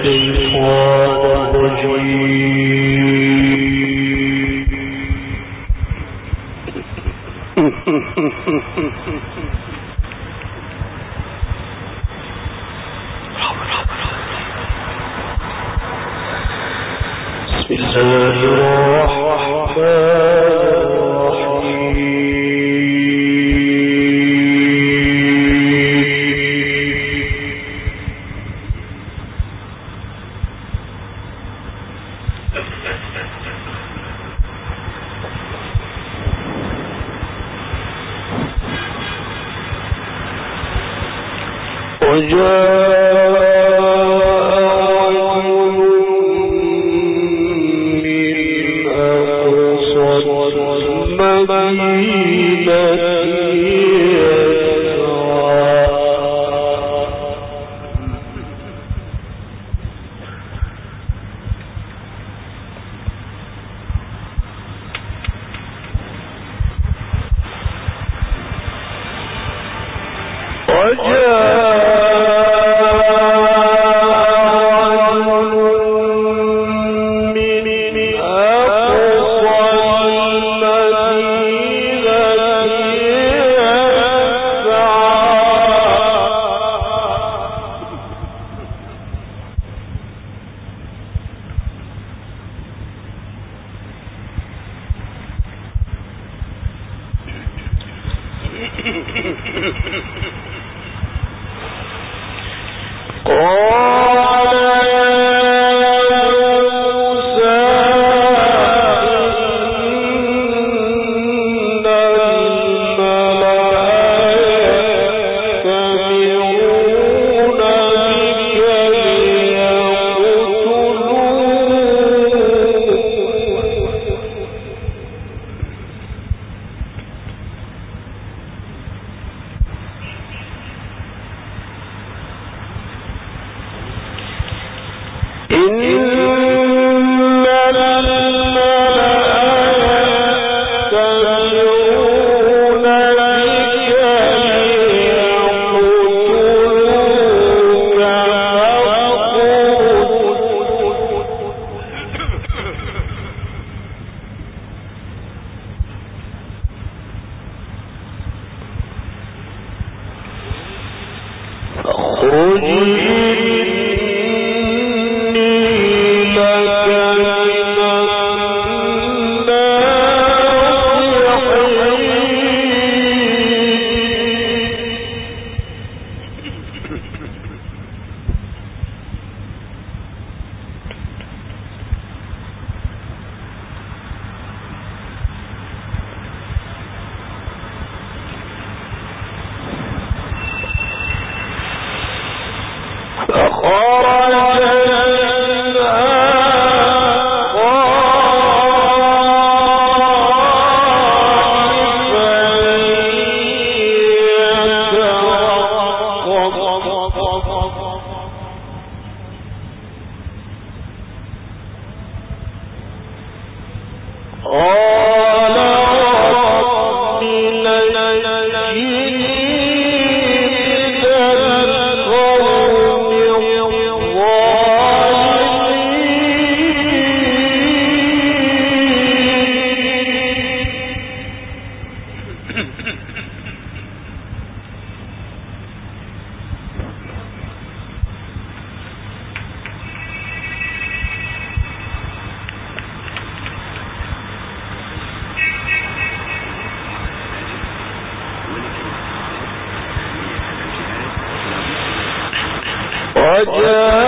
Mm-hmm. وجاء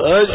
بج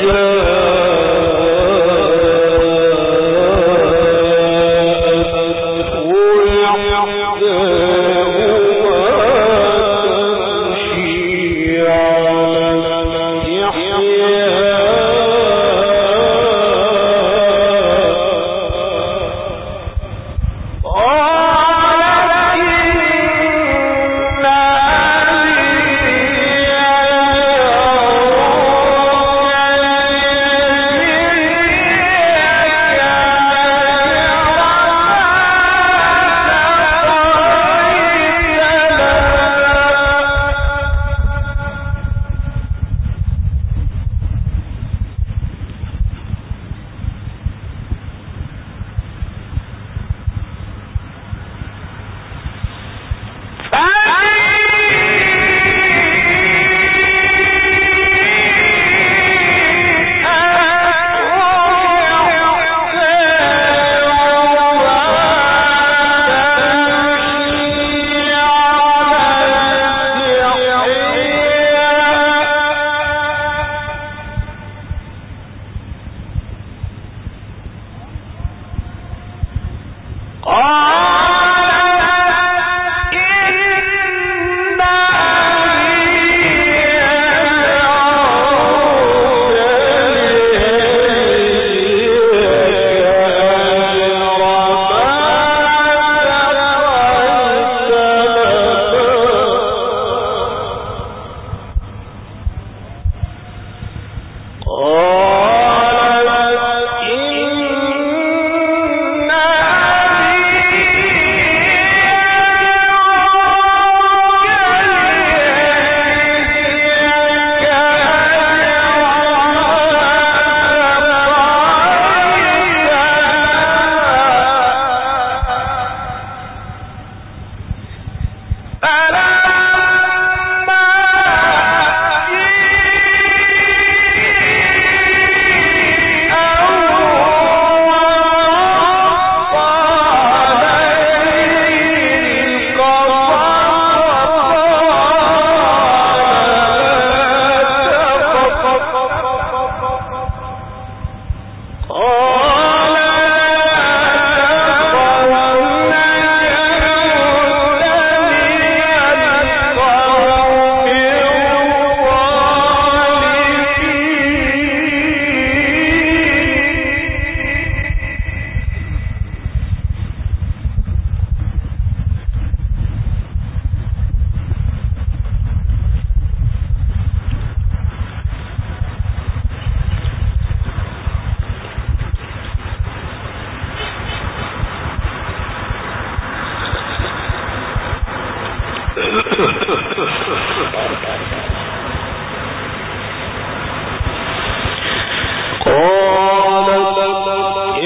قالت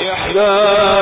إحدى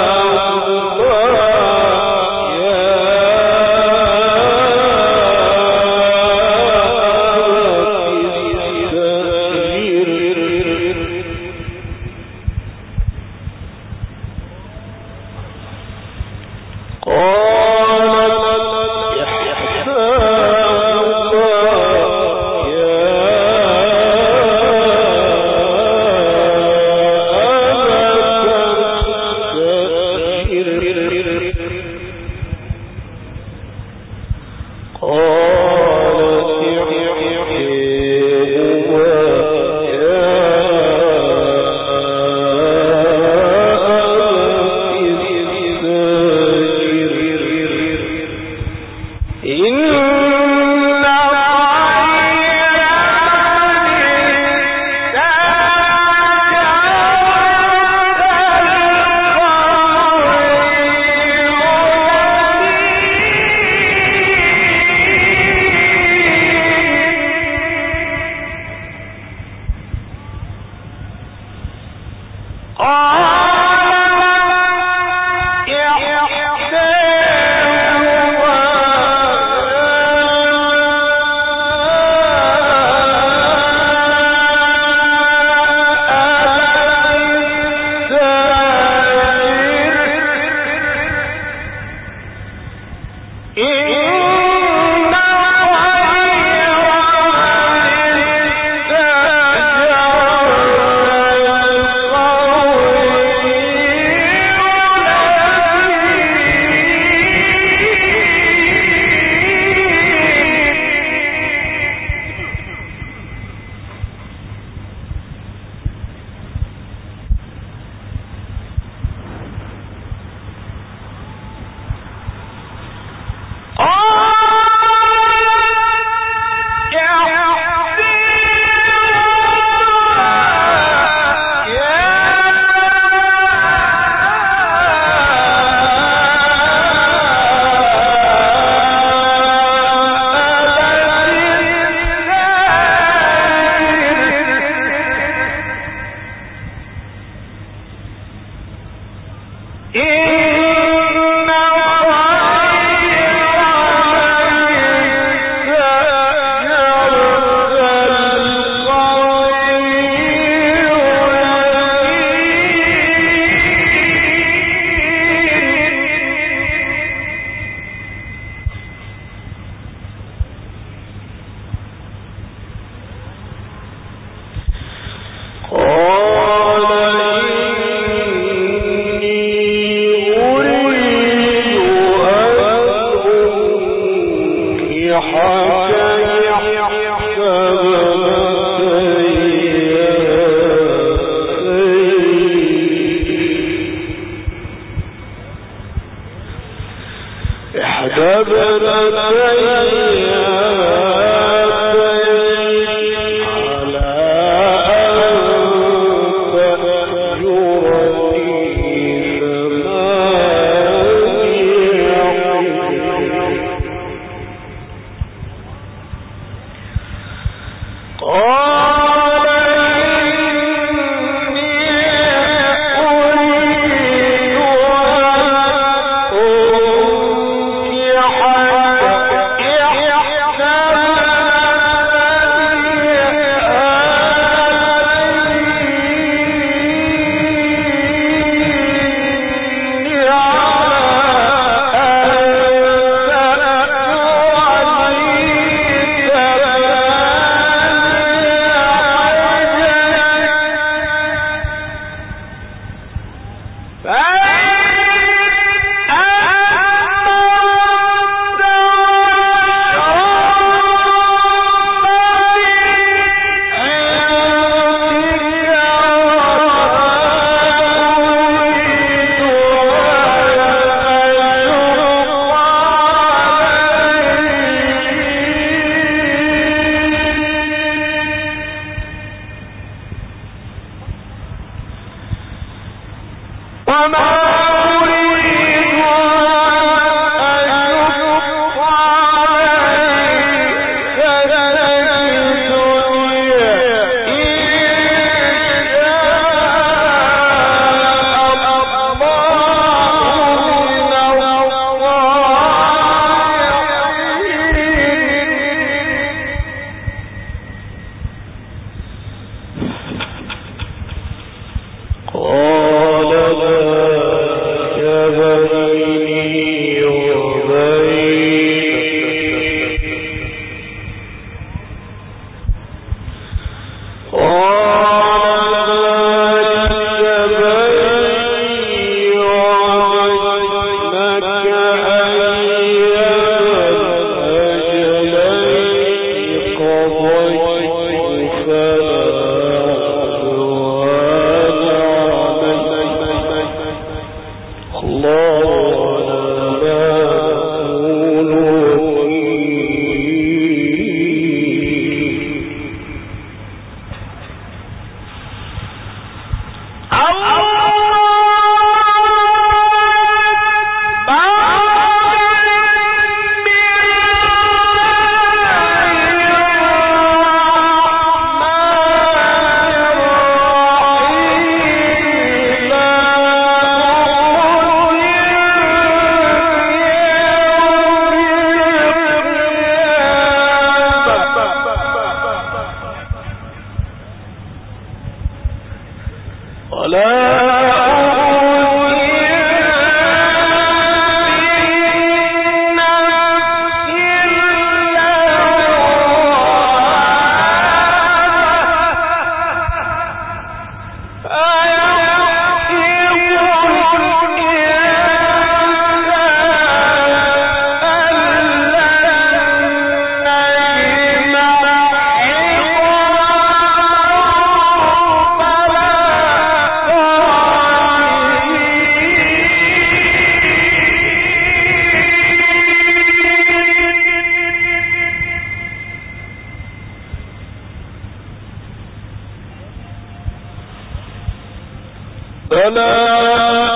فلا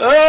Oh!